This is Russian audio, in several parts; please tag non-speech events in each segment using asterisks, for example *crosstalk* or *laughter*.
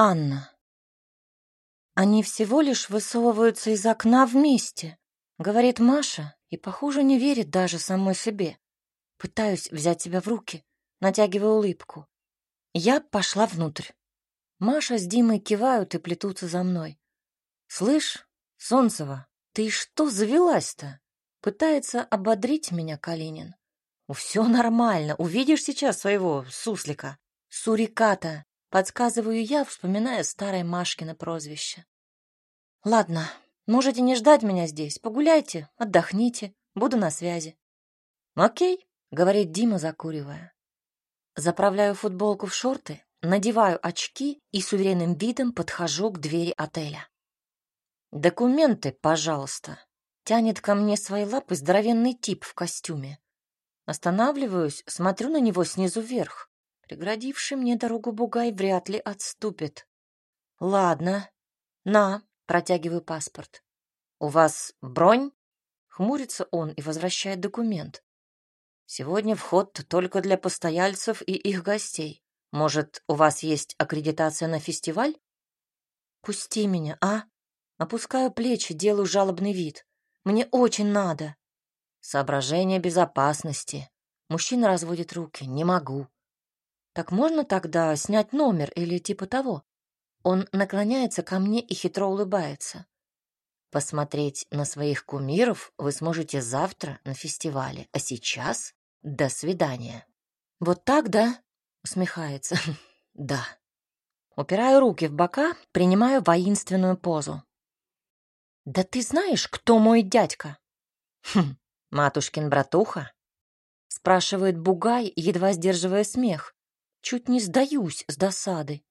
Анна. Они всего лишь высовываются из окна вместе, говорит Маша, и, похоже, не верит даже самой себе. Пытаюсь взять себя в руки, натягиваю улыбку. Я пошла внутрь. Маша с Димой кивают и плетутся за мной. «Слышь, Солнцева, ты что завелась-то?» Пытается ободрить меня Калинин. «Все нормально, увидишь сейчас своего суслика. Суриката, Подсказываю я, вспоминая старое Машкино прозвище. Ладно, можете не ждать меня здесь. Погуляйте, отдохните, буду на связи. Окей, говорит Дима, закуривая. Заправляю футболку в шорты, надеваю очки и с уверенным видом подхожу к двери отеля. «Документы, пожалуйста», — тянет ко мне свои лапы здоровенный тип в костюме. Останавливаюсь, смотрю на него снизу вверх. Преградивший мне дорогу бугай вряд ли отступит. Ладно. На, протягиваю паспорт. У вас бронь? Хмурится он и возвращает документ. Сегодня вход только для постояльцев и их гостей. Может, у вас есть аккредитация на фестиваль? Пусти меня, а? Опускаю плечи, делаю жалобный вид. Мне очень надо. Соображение безопасности. Мужчина разводит руки. Не могу. Так можно тогда снять номер или типа того? Он наклоняется ко мне и хитро улыбается. Посмотреть на своих кумиров вы сможете завтра на фестивале, а сейчас до свидания. Вот так, да? Усмехается. *laughs* Да. Упираю руки в бока, принимаю воинственную позу. Да ты знаешь, кто мой дядька? Хм, матушкин братуха? Спрашивает Бугай, едва сдерживая смех. Чуть не сдаюсь с досады.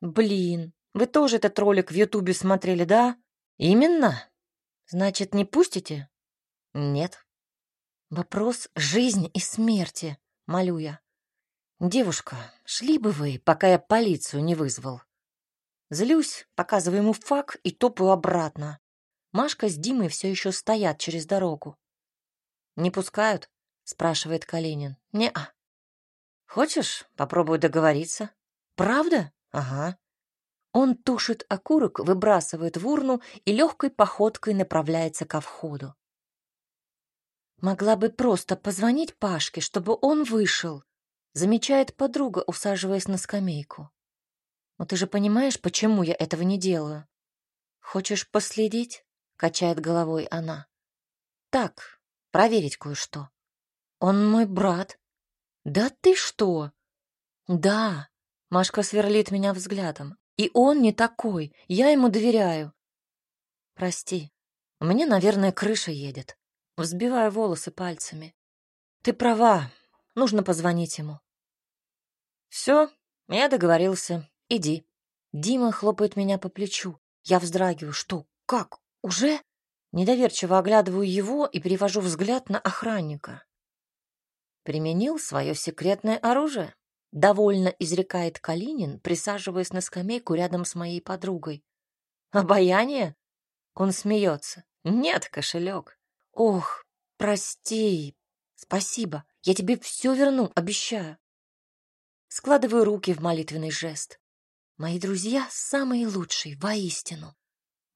Блин, вы тоже этот ролик в Ютубе смотрели, да? Именно. Значит, не пустите? Нет. Вопрос жизни и смерти, молю я. Девушка, шли бы вы, пока я полицию не вызвал. Злюсь, показываю ему фак и топаю обратно. Машка с Димой все еще стоят через дорогу. «Не пускают?» — спрашивает Калинин. «Не-а». Хочешь, попробую договориться? Правда? Ага. Он тушит окурок, выбрасывает в урну и легкой походкой направляется ко входу. Могла бы просто позвонить Пашке, чтобы он вышел, замечает подруга, усаживаясь на скамейку. Но ты же понимаешь, почему я этого не делаю? Хочешь последить? Качает головой она. Так, проверить кое-что. Он мой брат, «Да ты что?» «Да», — Машка сверлит меня взглядом. «И он не такой, я ему доверяю». «Прости, мне, наверное, крыша едет». Взбиваю волосы пальцами. «Ты права, нужно позвонить ему». «Все, я договорился, иди». Дима хлопает меня по плечу. Я вздрагиваю. «Что? Как? Уже?» Недоверчиво оглядываю его и перевожу взгляд на охранника. Применил свое секретное оружие. Довольно изрекает Калинин, присаживаясь на скамейку рядом с моей подругой. Обаяние? Он смеется. Нет, кошелек. Ох, прости. Спасибо. Я тебе все верну, обещаю. Складываю руки в молитвенный жест. Мои друзья самые лучшие, воистину.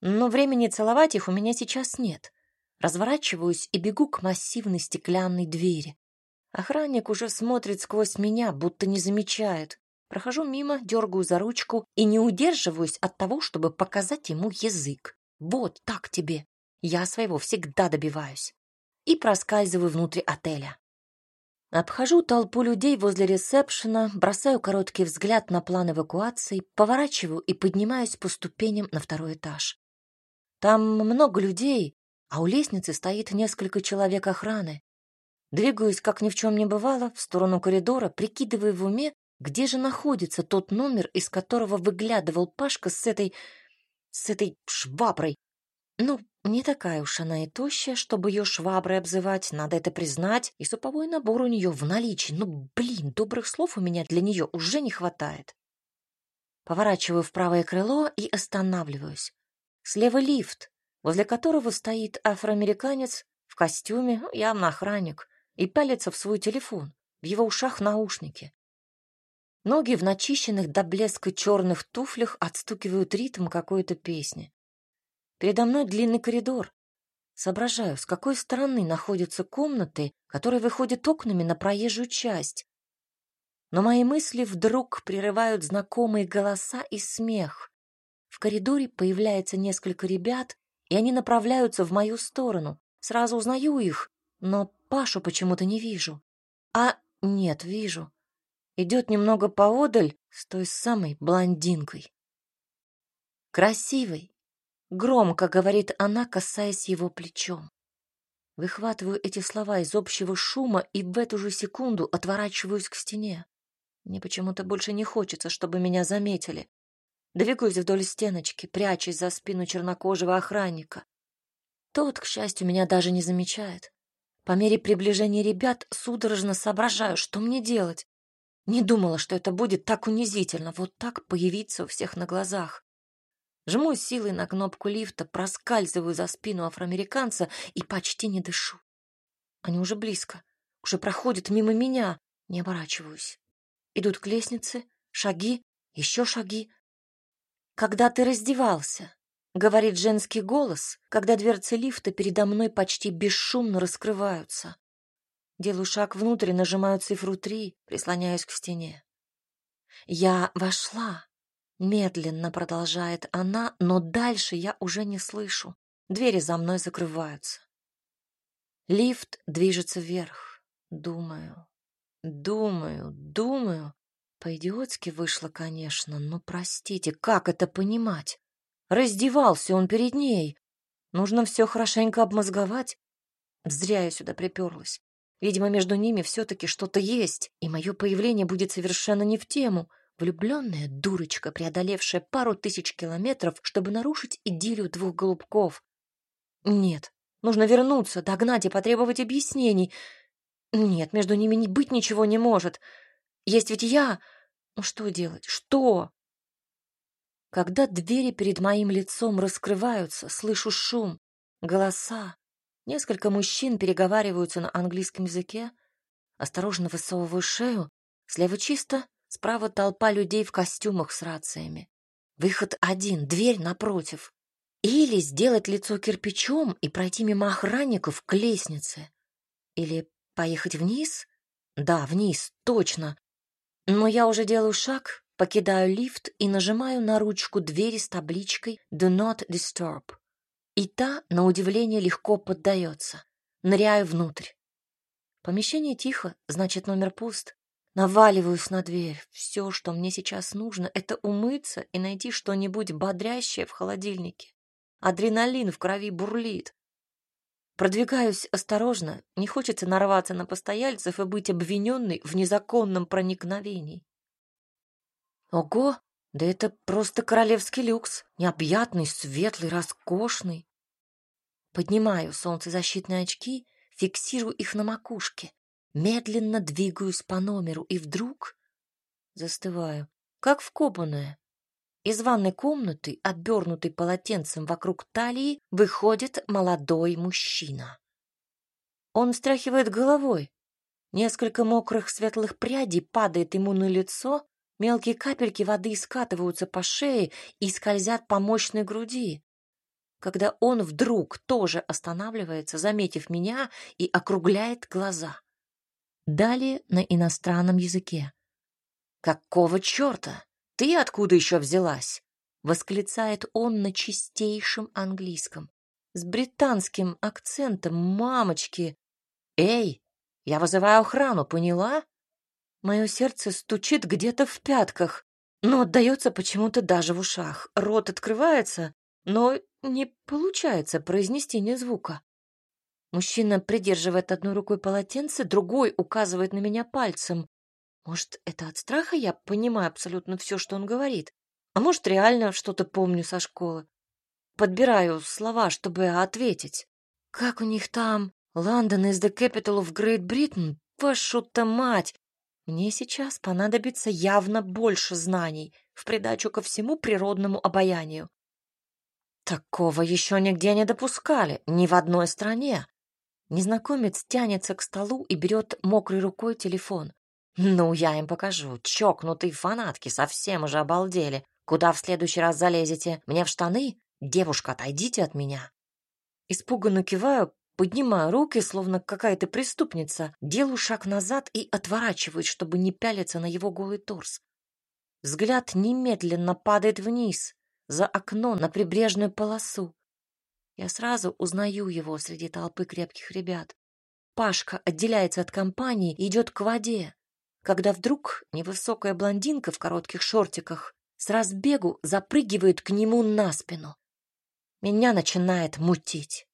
Но времени целовать их у меня сейчас нет. Разворачиваюсь и бегу к массивной стеклянной двери. Охранник уже смотрит сквозь меня, будто не замечает. Прохожу мимо, дергаю за ручку и не удерживаюсь от того, чтобы показать ему язык. Вот так тебе. Я своего всегда добиваюсь. И проскальзываю внутрь отеля. Обхожу толпу людей возле ресепшена, бросаю короткий взгляд на план эвакуации, поворачиваю и поднимаюсь по ступеням на второй этаж. Там много людей, а у лестницы стоит несколько человек охраны. Двигаюсь, как ни в чем не бывало, в сторону коридора, прикидывая в уме, где же находится тот номер, из которого выглядывал Пашка с этой... с этой шваброй. Ну, не такая уж она и тощая, чтобы ее шваброй обзывать, надо это признать, и суповой набор у нее в наличии. Ну, блин, добрых слов у меня для нее уже не хватает. Поворачиваю в правое крыло и останавливаюсь. Слева лифт, возле которого стоит афроамериканец в костюме, ну, явно охранник и пялится в свой телефон, в его ушах наушники. Ноги в начищенных до блеска черных туфлях отстукивают ритм какой-то песни. Передо мной длинный коридор. Соображаю, с какой стороны находятся комнаты, которые выходят окнами на проезжую часть. Но мои мысли вдруг прерывают знакомые голоса и смех. В коридоре появляется несколько ребят, и они направляются в мою сторону. Сразу узнаю их, но Пашу почему-то не вижу. А нет, вижу. Идет немного поодаль с той самой блондинкой. Красивый. Громко говорит она, касаясь его плечом. Выхватываю эти слова из общего шума и в эту же секунду отворачиваюсь к стене. Мне почему-то больше не хочется, чтобы меня заметили. Двигаюсь вдоль стеночки, прячась за спину чернокожего охранника. Тот, к счастью, меня даже не замечает. По мере приближения ребят судорожно соображаю, что мне делать. Не думала, что это будет так унизительно, вот так появиться у всех на глазах. Жму силой на кнопку лифта, проскальзываю за спину афроамериканца и почти не дышу. Они уже близко, уже проходят мимо меня, не оборачиваюсь. Идут к лестнице, шаги, еще шаги. Когда ты раздевался? Говорит женский голос, когда дверцы лифта передо мной почти бесшумно раскрываются. Делаю шаг внутрь, нажимаю цифру три, прислоняюсь к стене. Я вошла. Медленно продолжает она, но дальше я уже не слышу. Двери за мной закрываются. Лифт движется вверх. Думаю, думаю, думаю. По-идиотски вышло, конечно, но простите, как это понимать? Раздевался он перед ней. Нужно все хорошенько обмозговать. Зря я сюда приперлась. Видимо, между ними все-таки что-то есть, и мое появление будет совершенно не в тему. Влюбленная дурочка, преодолевшая пару тысяч километров, чтобы нарушить идиллию двух голубков. Нет, нужно вернуться, догнать и потребовать объяснений. Нет, между ними не быть ничего не может. Есть ведь я. Ну что делать? Что? Когда двери перед моим лицом раскрываются, слышу шум, голоса. Несколько мужчин переговариваются на английском языке. Осторожно высовываю шею. Слева чисто, справа толпа людей в костюмах с рациями. Выход один, дверь напротив. Или сделать лицо кирпичом и пройти мимо охранников к лестнице. Или поехать вниз? Да, вниз, точно. Но я уже делаю шаг, Покидаю лифт и нажимаю на ручку двери с табличкой «Do not disturb». И та, на удивление, легко поддается. Ныряю внутрь. Помещение тихо, значит, номер пуст. Наваливаюсь на дверь. Все, что мне сейчас нужно, это умыться и найти что-нибудь бодрящее в холодильнике. Адреналин в крови бурлит. Продвигаюсь осторожно, не хочется нарваться на постояльцев и быть обвиненной в незаконном проникновении. Ого, да это просто королевский люкс, необъятный, светлый, роскошный. Поднимаю солнцезащитные очки, фиксирую их на макушке, медленно двигаюсь по номеру и вдруг застываю, как вкопанная. Из ванной комнаты, обернутой полотенцем вокруг талии, выходит молодой мужчина. Он встряхивает головой. Несколько мокрых светлых прядей падает ему на лицо, Мелкие капельки воды скатываются по шее и скользят по мощной груди. Когда он вдруг тоже останавливается, заметив меня, и округляет глаза. Далее на иностранном языке. «Какого черта? Ты откуда еще взялась?» — восклицает он на чистейшем английском. С британским акцентом, мамочки. «Эй, я вызываю охрану, поняла?» Мое сердце стучит где-то в пятках, но отдается почему-то даже в ушах. Рот открывается, но не получается произнести ни звука. Мужчина придерживает одной рукой полотенце, другой указывает на меня пальцем. Может, это от страха я понимаю абсолютно все, что он говорит? А может, реально что-то помню со школы? Подбираю слова, чтобы ответить. Как у них там? Лондон is the capital of Great Britain? Вашу-то мать! Мне сейчас понадобится явно больше знаний в придачу ко всему природному обаянию. Такого еще нигде не допускали, ни в одной стране. Незнакомец тянется к столу и берет мокрой рукой телефон. Ну, я им покажу. Чокнутые фанатки совсем уже обалдели. Куда в следующий раз залезете? Мне в штаны? Девушка, отойдите от меня. Испуганно киваю, поднимаю руки, словно какая-то преступница, делаю шаг назад и отворачиваюсь, чтобы не пялиться на его голый торс. Взгляд немедленно падает вниз, за окно на прибрежную полосу. Я сразу узнаю его среди толпы крепких ребят. Пашка отделяется от компании и идет к воде, когда вдруг невысокая блондинка в коротких шортиках с разбегу запрыгивает к нему на спину. Меня начинает мутить.